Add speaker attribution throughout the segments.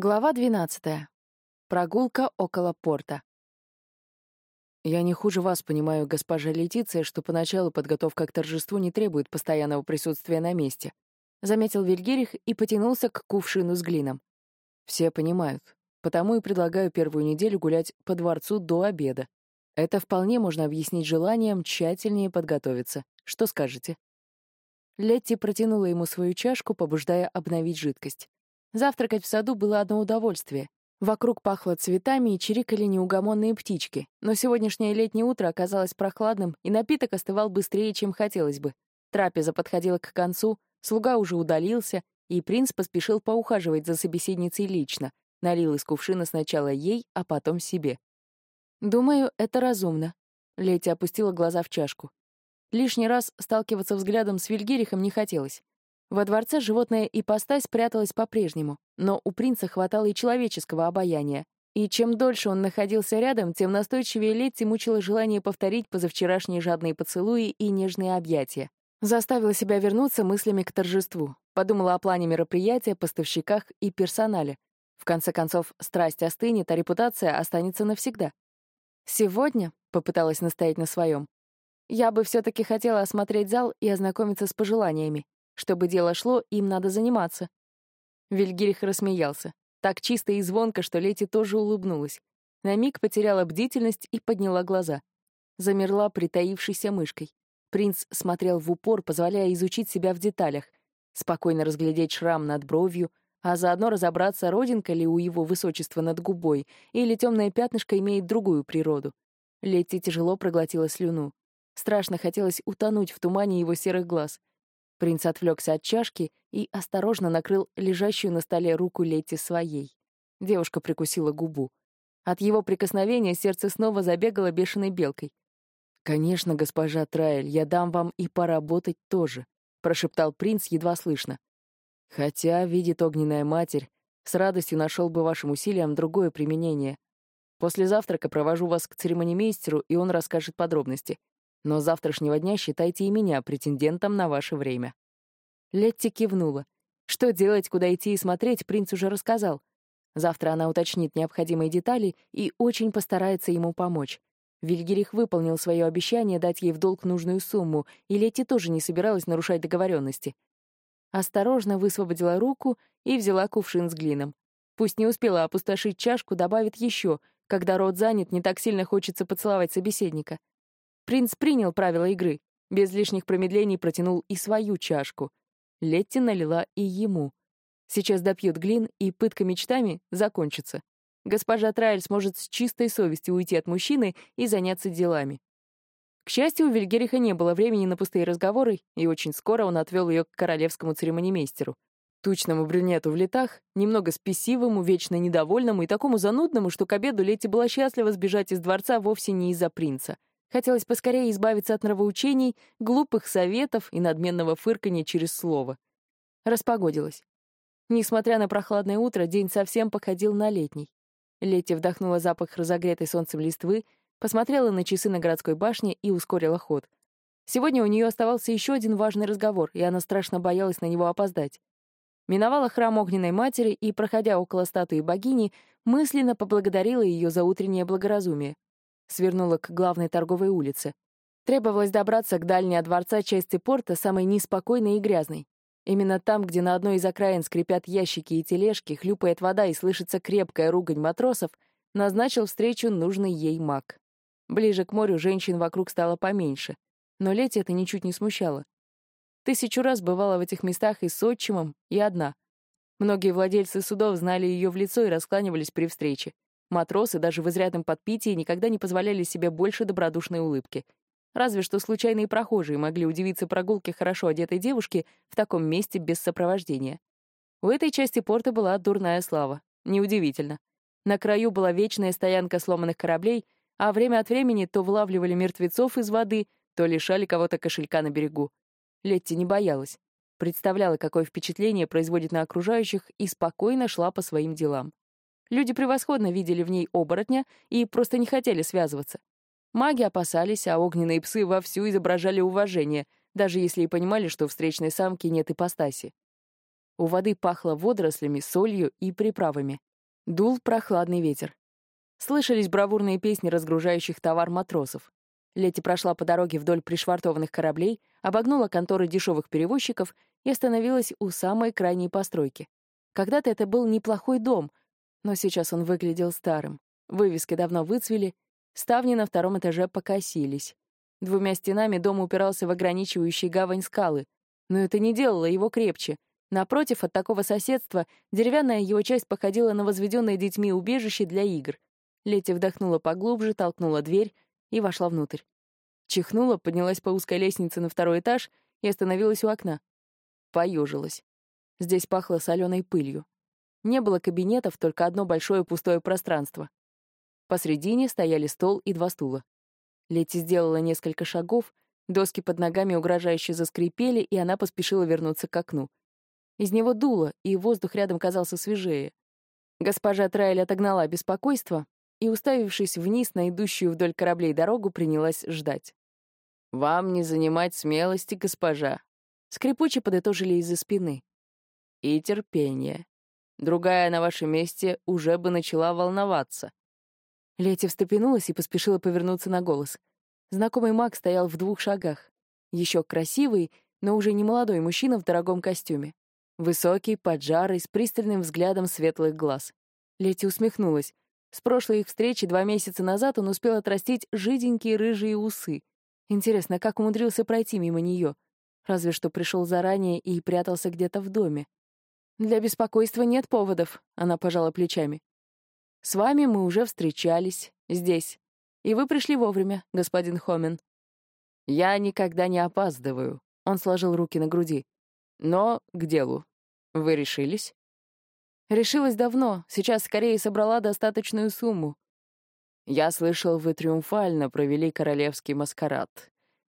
Speaker 1: Глава 12. Прогулка около порта.
Speaker 2: Я не хуже вас понимаю, госпожа Летиция, что поначалу подготовка к торжеству не требует постоянного присутствия на месте, заметил Вильгерих и потянулся к кувшину с глином. Все понимают, потому и предлагаю первую неделю гулять по дворцу до обеда. Это вполне можно объяснить желанием тщательнее подготовиться. Что скажете? Летти протянула ему свою чашку, побуждая обновить жидкость. Завтракать в саду было одно удовольствие. Вокруг пахло цветами и чирикали неугомонные птички, но сегодняшнее летнее утро оказалось прохладным, и напиток остывал быстрее, чем хотелось бы. Трапеза подходила к концу, слуга уже удалился, и принц поспешил поухаживать за собеседницей лично, налил из кувшина сначала ей, а потом себе. «Думаю, это разумно», — Летти опустила глаза в чашку. Лишний раз сталкиваться взглядом с Вильгерихом не хотелось. Во дворце животная ипостась пряталась по-прежнему, но у принца хватало и человеческого обаяния. И чем дольше он находился рядом, тем настойчивее Летти мучило желание повторить позавчерашние жадные поцелуи и нежные объятия. Заставила себя вернуться мыслями к торжеству. Подумала о плане мероприятия, поставщиках и персонале. В конце концов, страсть остынет, а репутация останется навсегда. «Сегодня», — попыталась настоять на своем, «я бы все-таки хотела осмотреть зал и ознакомиться с пожеланиями. Чтобы дело шло, им надо заниматься. Вильгирих рассмеялся. Так чисто и звонко, что Лети тоже улыбнулась. На миг потеряла бдительность и подняла глаза. Замерла притаившейся мышкой. Принц смотрел в упор, позволяя изучить себя в деталях, спокойно разглядеть шрам над бровью, а заодно разобраться, родинка ли у его высочества над губой, или темное пятнышко имеет другую природу. Летти тяжело проглотила слюну. Страшно хотелось утонуть в тумане его серых глаз. Принц отвлекся от чашки и осторожно накрыл лежащую на столе руку Летти своей. Девушка прикусила губу. От его прикосновения сердце снова забегало бешеной белкой. «Конечно, госпожа Траэль, я дам вам и поработать тоже», — прошептал принц едва слышно. «Хотя, видит огненная матерь, с радостью нашел бы вашим усилиям другое применение. После завтрака провожу вас к церемонимейстеру, и он расскажет подробности. Но завтрашнего дня считайте и меня претендентом на ваше время». Летти кивнула. Что делать, куда идти и смотреть, принц уже рассказал. Завтра она уточнит необходимые детали и очень постарается ему помочь. Вильгерих выполнил свое обещание дать ей в долг нужную сумму, и Летти тоже не собиралась нарушать договоренности. Осторожно высвободила руку и взяла кувшин с глином. Пусть не успела опустошить чашку, добавит еще. Когда рот занят, не так сильно хочется поцеловать собеседника. Принц принял правила игры, без лишних промедлений протянул и свою чашку. Летти налила и ему. Сейчас допьет глин, и пытка мечтами закончится. Госпожа Трайль сможет с чистой совестью уйти от мужчины и заняться делами. К счастью, у Вильгериха не было времени на пустые разговоры, и очень скоро он отвел ее к королевскому церемонимейстеру. Тучному брюнету в летах, немного спесивому, вечно недовольному и такому занудному, что к обеду Летти была счастлива сбежать из дворца вовсе не из-за принца — Хотелось поскорее избавиться от нравоучений, глупых советов и надменного фырканья через слово. Распогодилось. Несмотря на прохладное утро, день совсем походил на летний. Летти вдохнула запах разогретой солнцем листвы, посмотрела на часы на городской башне и ускорила ход. Сегодня у нее оставался еще один важный разговор, и она страшно боялась на него опоздать. Миновала храм Огненной Матери и, проходя около статуи богини, мысленно поблагодарила ее за утреннее благоразумие свернула к главной торговой улице. Требовалось добраться к дальней от дворца части порта, самой неспокойной и грязной. Именно там, где на одной из окраин скрипят ящики и тележки, хлюпает вода и слышится крепкая ругань матросов, назначил встречу нужный ей маг. Ближе к морю женщин вокруг стало поменьше, но Лети это ничуть не смущало. Тысячу раз бывала в этих местах и с отчимом, и одна. Многие владельцы судов знали ее в лицо и раскланивались при встрече. Матросы даже в изрядном подпитии никогда не позволяли себе больше добродушной улыбки. Разве что случайные прохожие могли удивиться прогулке хорошо одетой девушки в таком месте без сопровождения. У этой части порта была дурная слава. Неудивительно. На краю была вечная стоянка сломанных кораблей, а время от времени то вылавливали мертвецов из воды, то лишали кого-то кошелька на берегу. Летти не боялась. Представляла, какое впечатление производит на окружающих, и спокойно шла по своим делам. Люди превосходно видели в ней оборотня и просто не хотели связываться. Маги опасались, а огненные псы вовсю изображали уважение, даже если и понимали, что встречной самки нет ипостаси. У воды пахло водорослями, солью и приправами. Дул прохладный ветер. Слышались бравурные песни разгружающих товар матросов. Лети прошла по дороге вдоль пришвартованных кораблей, обогнула конторы дешевых перевозчиков и остановилась у самой крайней постройки. Когда-то это был неплохой дом, но сейчас он выглядел старым. Вывески давно выцвели, ставни на втором этаже покосились. Двумя стенами дом упирался в ограничивающий гавань скалы, но это не делало его крепче. Напротив, от такого соседства деревянная его часть походила на возведенное детьми убежище для игр. Лети вдохнула поглубже, толкнула дверь и вошла внутрь. Чихнула, поднялась по узкой лестнице на второй этаж и остановилась у окна. Поюжилась. Здесь пахло соленой пылью. Не было кабинетов, только одно большое пустое пространство. Посредине стояли стол и два стула. Лети сделала несколько шагов, доски под ногами угрожающе заскрипели, и она поспешила вернуться к окну. Из него дуло, и воздух рядом казался свежее. Госпожа Трайль отогнала беспокойство и, уставившись вниз на идущую вдоль кораблей дорогу, принялась ждать. «Вам не занимать смелости, госпожа», — скрипуче подытожили из-за спины. «И терпение. Другая на вашем месте уже бы начала волноваться. Лети встрепенулась и поспешила повернуться на голос. Знакомый маг стоял в двух шагах. Еще красивый, но уже не молодой мужчина в дорогом костюме. Высокий, поджарый, с пристальным взглядом светлых глаз. Лети усмехнулась. С прошлой их встречи два месяца назад он успел отрастить жиденькие рыжие усы. Интересно, как умудрился пройти мимо нее? Разве что пришел заранее и прятался где-то в доме. «Для беспокойства нет поводов», — она пожала плечами. С вами мы уже встречались, здесь. И вы пришли вовремя, господин Хомен. Я никогда не опаздываю. Он сложил руки на груди. Но к делу. Вы решились? Решилась давно, сейчас скорее собрала достаточную сумму. Я слышал, вы триумфально провели королевский маскарад.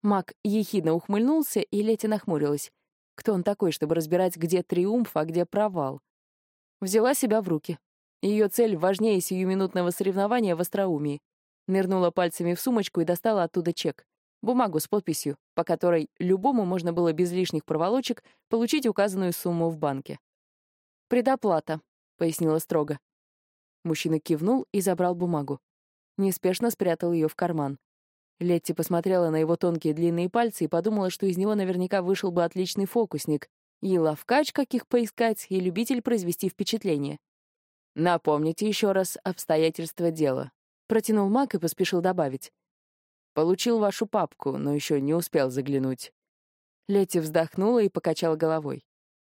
Speaker 2: Мак ехидно ухмыльнулся, и Лети нахмурилась. Кто он такой, чтобы разбирать, где триумф, а где провал? Взяла себя в руки. Ее цель важнее сиюминутного соревнования в остроумии. Нырнула пальцами в сумочку и достала оттуда чек. Бумагу с подписью, по которой любому можно было без лишних проволочек получить указанную сумму в банке. «Предоплата», — пояснила строго. Мужчина кивнул и забрал бумагу. Неспешно спрятал ее в карман. Летти посмотрела на его тонкие длинные пальцы и подумала, что из него наверняка вышел бы отличный фокусник, и ловкач, каких поискать, и любитель произвести впечатление. Напомните еще раз обстоятельства дела. Протянул Мак и поспешил добавить. Получил вашу папку, но еще не успел заглянуть. Лети вздохнула и покачала головой.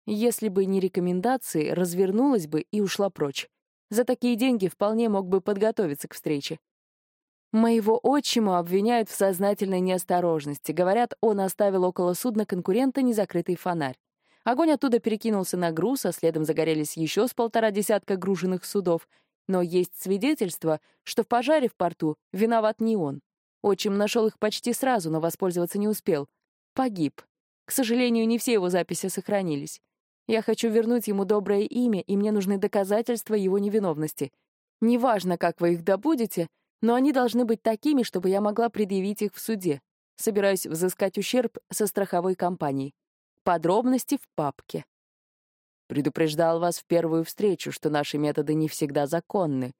Speaker 2: Если бы не рекомендации, развернулась бы и ушла прочь. За такие деньги вполне мог бы подготовиться к встрече. Моего отчима обвиняют в сознательной неосторожности. Говорят, он оставил около судна конкурента незакрытый фонарь. Огонь оттуда перекинулся на груз, а следом загорелись еще с полтора десятка груженных судов. Но есть свидетельство, что в пожаре в порту виноват не он. Отчим нашел их почти сразу, но воспользоваться не успел. Погиб. К сожалению, не все его записи сохранились. Я хочу вернуть ему доброе имя, и мне нужны доказательства его невиновности. Неважно, как вы их добудете, но они должны быть такими, чтобы я могла предъявить их в суде. Собираюсь взыскать ущерб со страховой компании. Подробности в папке. Предупреждал вас в первую встречу, что наши методы не всегда законны.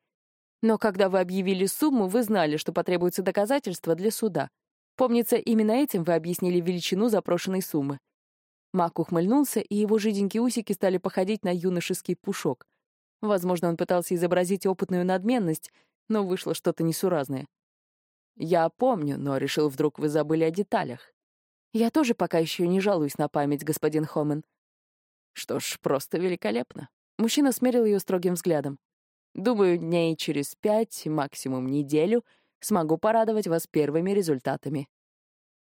Speaker 2: Но когда вы объявили сумму, вы знали, что потребуются доказательства для суда. Помнится, именно этим вы объяснили величину запрошенной суммы. Мак ухмыльнулся, и его жиденькие усики стали походить на юношеский пушок. Возможно, он пытался изобразить опытную надменность, но вышло что-то несуразное. «Я помню, но решил, вдруг вы забыли о деталях. Я тоже пока еще не жалуюсь на память, господин Хомен. Что ж, просто великолепно. Мужчина смерил ее строгим взглядом. Думаю, дней через пять, максимум неделю, смогу порадовать вас первыми результатами.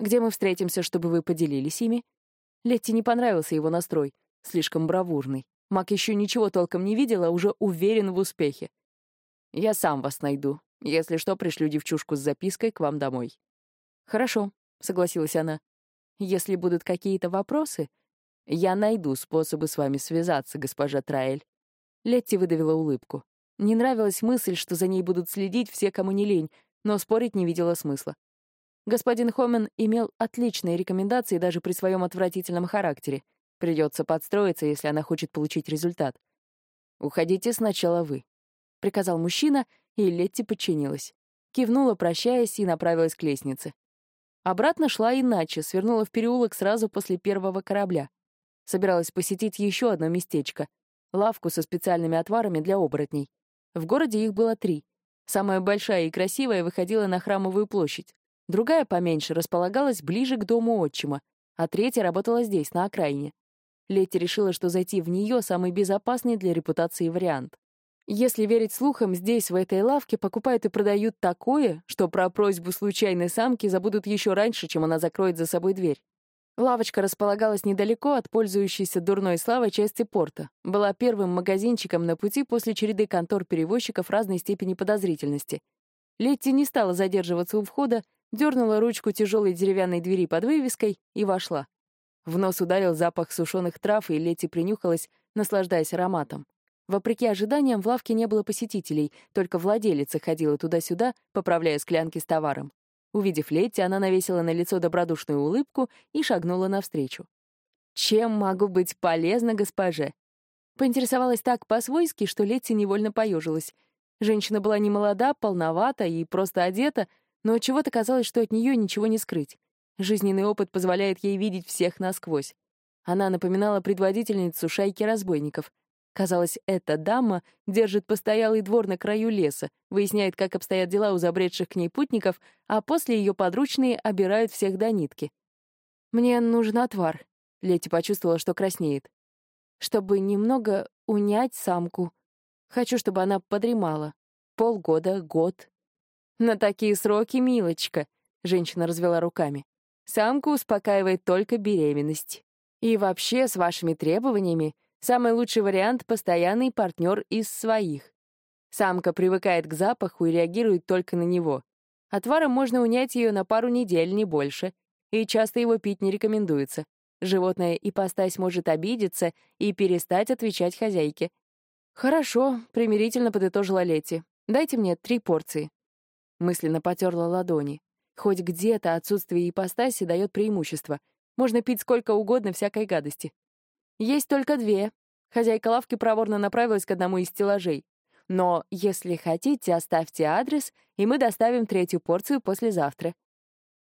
Speaker 2: Где мы встретимся, чтобы вы поделились ими? Летти не понравился его настрой, слишком бравурный. Мак еще ничего толком не видел, а уже уверен в успехе. Я сам вас найду. Если что, пришлю девчушку с запиской к вам домой. Хорошо, согласилась она. Если будут какие-то вопросы, я найду способы с вами связаться, госпожа Траэль. Летти выдавила улыбку. Не нравилась мысль, что за ней будут следить все, кому не лень, но спорить не видела смысла. Господин Хомен имел отличные рекомендации даже при своем отвратительном характере. Придется подстроиться, если она хочет получить результат. Уходите сначала вы. Приказал мужчина, и Летти подчинилась. Кивнула, прощаясь, и направилась к лестнице. Обратно шла иначе, свернула в переулок сразу после первого корабля. Собиралась посетить еще одно местечко — лавку со специальными отварами для оборотней. В городе их было три. Самая большая и красивая выходила на Храмовую площадь. Другая, поменьше, располагалась ближе к дому отчима, а третья работала здесь, на окраине. Летти решила, что зайти в нее — самый безопасный для репутации вариант. Если верить слухам, здесь, в этой лавке, покупают и продают такое, что про просьбу случайной самки забудут еще раньше, чем она закроет за собой дверь. Лавочка располагалась недалеко от пользующейся дурной славой части порта. Была первым магазинчиком на пути после череды контор-перевозчиков разной степени подозрительности. Летти не стала задерживаться у входа, дернула ручку тяжелой деревянной двери под вывеской и вошла. В нос ударил запах сушеных трав, и Летти принюхалась, наслаждаясь ароматом. Вопреки ожиданиям, в лавке не было посетителей, только владелица ходила туда-сюда, поправляя склянки с товаром. Увидев Летти, она навесила на лицо добродушную улыбку и шагнула навстречу. «Чем могу быть полезна госпоже?» Поинтересовалась так по-свойски, что Летти невольно поежилась. Женщина была не молода, полновата и просто одета, но чего-то казалось, что от нее ничего не скрыть. Жизненный опыт позволяет ей видеть всех насквозь. Она напоминала предводительницу шайки разбойников. Казалось, эта дама держит постоялый двор на краю леса, выясняет, как обстоят дела у забредших к ней путников, а после ее подручные обирают всех до нитки. «Мне нужен отвар», — Лети почувствовала, что краснеет. «Чтобы немного унять самку. Хочу, чтобы она подремала. Полгода, год». «На такие сроки, милочка», — женщина развела руками. «Самку успокаивает только беременность. И вообще, с вашими требованиями, Самый лучший вариант — постоянный партнер из своих. Самка привыкает к запаху и реагирует только на него. Отваром можно унять ее на пару недель, не больше, и часто его пить не рекомендуется. Животное ипостась может обидеться и перестать отвечать хозяйке. «Хорошо», — примирительно подытожила Лети. «Дайте мне три порции». Мысленно потерла ладони. Хоть где-то отсутствие ипостаси дает преимущество. Можно пить сколько угодно всякой гадости. «Есть только две». Хозяйка лавки проворно направилась к одному из стеллажей. «Но, если хотите, оставьте адрес, и мы доставим третью порцию послезавтра».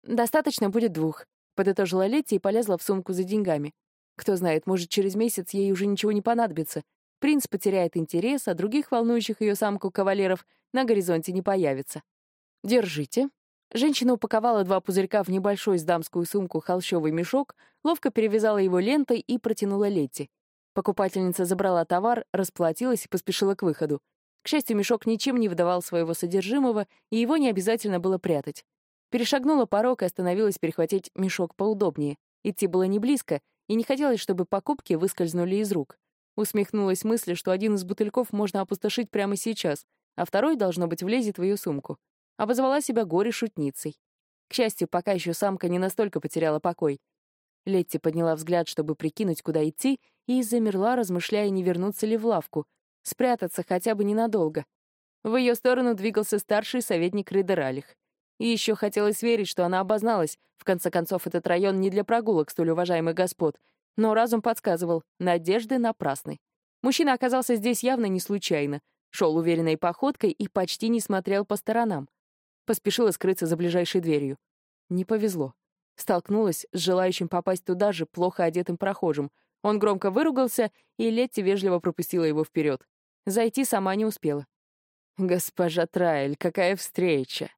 Speaker 2: «Достаточно будет двух», — подытожила Летти и полезла в сумку за деньгами. Кто знает, может, через месяц ей уже ничего не понадобится. Принц потеряет интерес, а других волнующих ее самку кавалеров на горизонте не появится. «Держите», Женщина упаковала два пузырька в небольшой с дамскую сумку холщовый мешок, ловко перевязала его лентой и протянула Летти. Покупательница забрала товар, расплатилась и поспешила к выходу. К счастью, мешок ничем не выдавал своего содержимого, и его не обязательно было прятать. Перешагнула порог и остановилась перехватить мешок поудобнее. Идти было не близко, и не хотелось, чтобы покупки выскользнули из рук. Усмехнулась мысль, что один из бутыльков можно опустошить прямо сейчас, а второй, должно быть, влезет в ее сумку обозвала себя горе-шутницей. К счастью, пока еще самка не настолько потеряла покой. Летти подняла взгляд, чтобы прикинуть, куда идти, и замерла, размышляя, не вернуться ли в лавку, спрятаться хотя бы ненадолго. В ее сторону двигался старший советник Рейдералих. И еще хотелось верить, что она обозналась. В конце концов, этот район не для прогулок столь уважаемых господ. Но разум подсказывал, надежды напрасны. Мужчина оказался здесь явно не случайно. Шел уверенной походкой и почти не смотрел по сторонам. Поспешила скрыться за ближайшей дверью. Не повезло. Столкнулась с желающим попасть туда же плохо одетым прохожим. Он громко выругался, и Летти вежливо пропустила его вперед. Зайти сама не успела. «Госпожа Траэль, какая встреча!»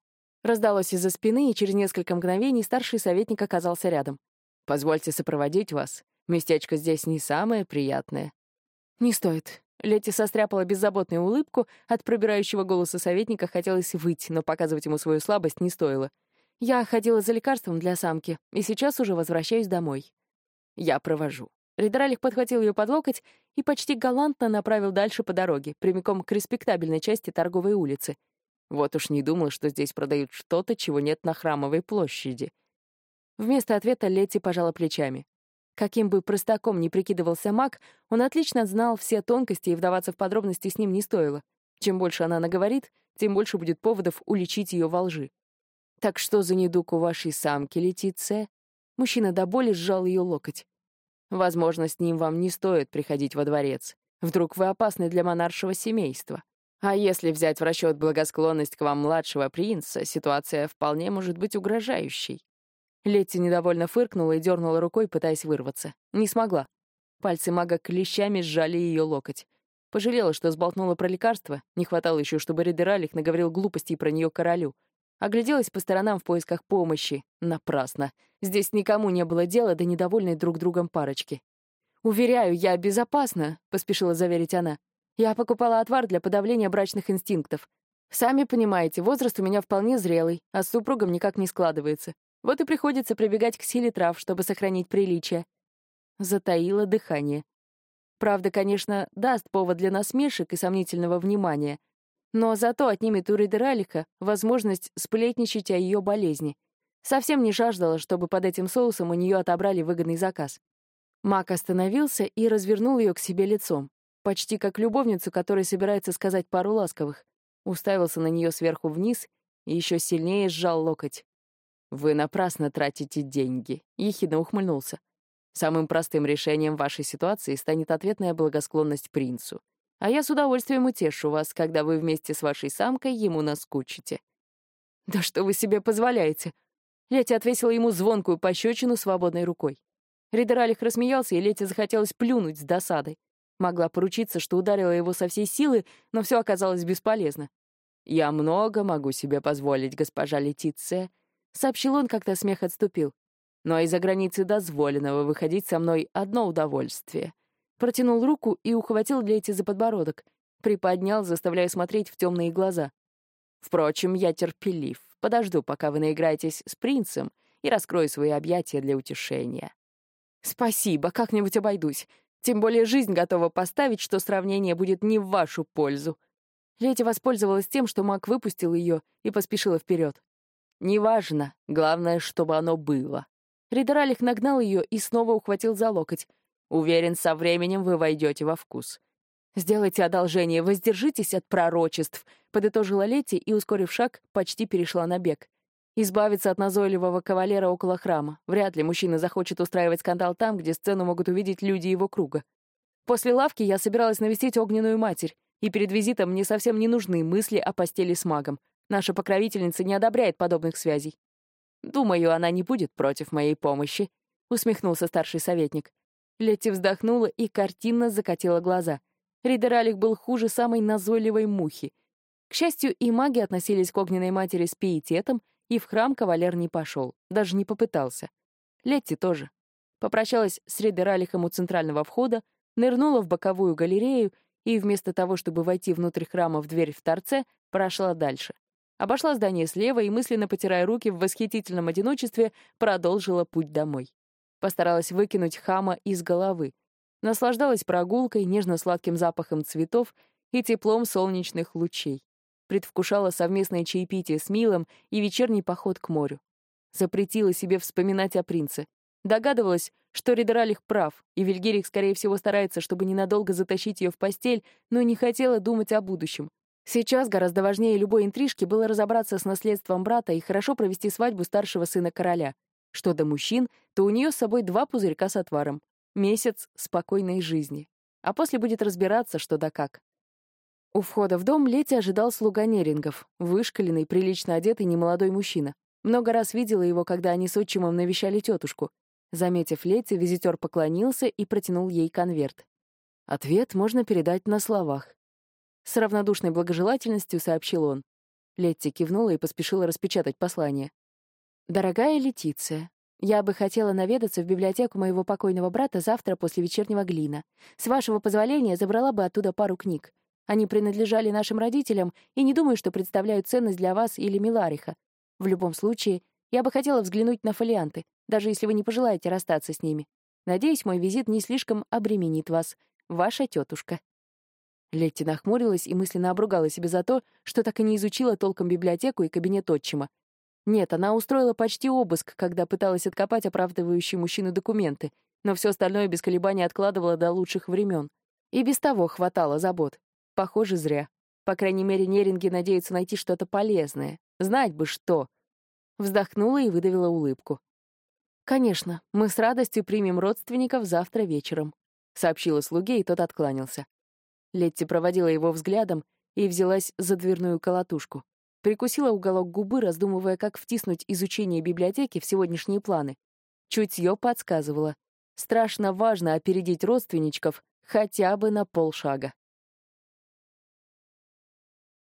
Speaker 2: Раздалось из-за спины, и через несколько мгновений старший советник оказался рядом. «Позвольте сопроводить вас. Местечко здесь не самое приятное». «Не стоит. Лети состряпала беззаботную улыбку, от пробирающего голоса советника хотелось выйти, но показывать ему свою слабость не стоило. Я ходила за лекарством для самки, и сейчас уже возвращаюсь домой. Я провожу. Ридералик подхватил ее под локоть и почти галантно направил дальше по дороге, прямиком к респектабельной части торговой улицы. Вот уж не думал, что здесь продают что-то, чего нет на Храмовой площади. Вместо ответа Лети пожала плечами. Каким бы простаком ни прикидывался маг, он отлично знал все тонкости, и вдаваться в подробности с ним не стоило. Чем больше она наговорит, тем больше будет поводов уличить ее во лжи. «Так что за недуг у вашей самки, Летиция?» Мужчина до боли сжал ее локоть. «Возможно, с ним вам не стоит приходить во дворец. Вдруг вы опасны для монаршего семейства». А если взять в расчет благосклонность к вам младшего принца, ситуация вполне может быть угрожающей. Летти недовольно фыркнула и дернула рукой, пытаясь вырваться. Не смогла. Пальцы мага клещами сжали ее локоть. Пожалела, что сболтнула про лекарство. Не хватало еще, чтобы Ридералих наговорил глупостей про нее королю. Огляделась по сторонам в поисках помощи. Напрасно. Здесь никому не было дела до недовольной друг другом парочки. «Уверяю, я безопасна», — поспешила заверить она. «Я покупала отвар для подавления брачных инстинктов. Сами понимаете, возраст у меня вполне зрелый, а с супругом никак не складывается. Вот и приходится прибегать к силе трав, чтобы сохранить приличие». Затаила дыхание. Правда, конечно, даст повод для насмешек и сомнительного внимания, но зато отнимет у Ридералика возможность сплетничать о ее болезни. Совсем не жаждала, чтобы под этим соусом у нее отобрали выгодный заказ. Мак остановился и развернул ее к себе лицом, почти как любовницу, которая собирается сказать пару ласковых. Уставился на нее сверху вниз и еще сильнее сжал локоть. «Вы напрасно тратите деньги», — ехидно ухмыльнулся. «Самым простым решением вашей ситуации станет ответная благосклонность принцу. А я с удовольствием утешу вас, когда вы вместе с вашей самкой ему наскучите». «Да что вы себе позволяете?» Летя отвесила ему звонкую пощечину свободной рукой. Ридералих рассмеялся, и Лете захотелось плюнуть с досадой. Могла поручиться, что ударила его со всей силы, но все оказалось бесполезно. «Я много могу себе позволить, госпожа Летиция», — сообщил он, когда смех отступил. «Но из-за границы дозволенного выходить со мной одно удовольствие». Протянул руку и ухватил Лети за подбородок. Приподнял, заставляя смотреть в темные глаза. «Впрочем, я терпелив. Подожду, пока вы наиграетесь с принцем, и раскрою свои объятия для утешения». «Спасибо, как-нибудь обойдусь. Тем более жизнь готова поставить, что сравнение будет не в вашу пользу». Лети воспользовалась тем, что маг выпустил ее и поспешила вперед. «Неважно. Главное, чтобы оно было». Ридералих нагнал ее и снова ухватил за локоть. «Уверен, со временем вы войдете во вкус». «Сделайте одолжение, воздержитесь от пророчеств», — подытожила Лети и, ускорив шаг, почти перешла на бег. Избавиться от назойливого кавалера около храма. Вряд ли мужчина захочет устраивать скандал там, где сцену могут увидеть люди его круга. После лавки я собиралась навестить огненную матерь, и перед визитом мне совсем не нужны мысли о постели с магом. Наша покровительница не одобряет подобных связей. «Думаю, она не будет против моей помощи», — усмехнулся старший советник. Летти вздохнула и картинно закатила глаза. Ридералик был хуже самой назойливой мухи. К счастью, и маги относились к огненной матери с пиететом и в храм кавалер не пошел, даже не попытался. Летти тоже. Попрощалась с Ридералихом у центрального входа, нырнула в боковую галерею и вместо того, чтобы войти внутрь храма в дверь в торце, прошла дальше. Обошла здание слева и, мысленно потирая руки в восхитительном одиночестве, продолжила путь домой. Постаралась выкинуть хама из головы. Наслаждалась прогулкой, нежно-сладким запахом цветов и теплом солнечных лучей предвкушала совместное чаепитие с Милом и вечерний поход к морю. Запретила себе вспоминать о принце. Догадывалась, что Ридералих прав, и Вильгерих, скорее всего, старается, чтобы ненадолго затащить ее в постель, но не хотела думать о будущем. Сейчас гораздо важнее любой интрижки было разобраться с наследством брата и хорошо провести свадьбу старшего сына короля. Что до мужчин, то у нее с собой два пузырька с отваром. Месяц спокойной жизни. А после будет разбираться, что да как. У входа в дом Лети ожидал слуга Нерингов, вышкаленный, прилично одетый немолодой мужчина. Много раз видела его, когда они с отчимом навещали тетушку. Заметив Лети, визитер поклонился и протянул ей конверт. Ответ можно передать на словах. С равнодушной благожелательностью сообщил он. Летти кивнула и поспешила распечатать послание. «Дорогая Летиция, я бы хотела наведаться в библиотеку моего покойного брата завтра после вечернего глина. С вашего позволения забрала бы оттуда пару книг. Они принадлежали нашим родителям, и не думаю, что представляют ценность для вас или Милариха. В любом случае, я бы хотела взглянуть на фолианты, даже если вы не пожелаете расстаться с ними. Надеюсь, мой визит не слишком обременит вас. Ваша тетушка. Летти нахмурилась и мысленно обругала себя за то, что так и не изучила толком библиотеку и кабинет отчима. Нет, она устроила почти обыск, когда пыталась откопать оправдывающие мужчину документы, но все остальное без колебаний откладывала до лучших времен. И без того хватало забот. Похоже, зря. По крайней мере, неринги надеются найти что-то полезное. Знать бы что. Вздохнула и выдавила улыбку. «Конечно, мы с радостью примем родственников завтра вечером», — сообщила слуге, и тот откланялся. Летти проводила его взглядом и взялась за дверную колотушку. Прикусила уголок губы, раздумывая, как втиснуть изучение библиотеки в сегодняшние планы. Чутье подсказывало. Страшно важно опередить родственничков хотя бы на полшага.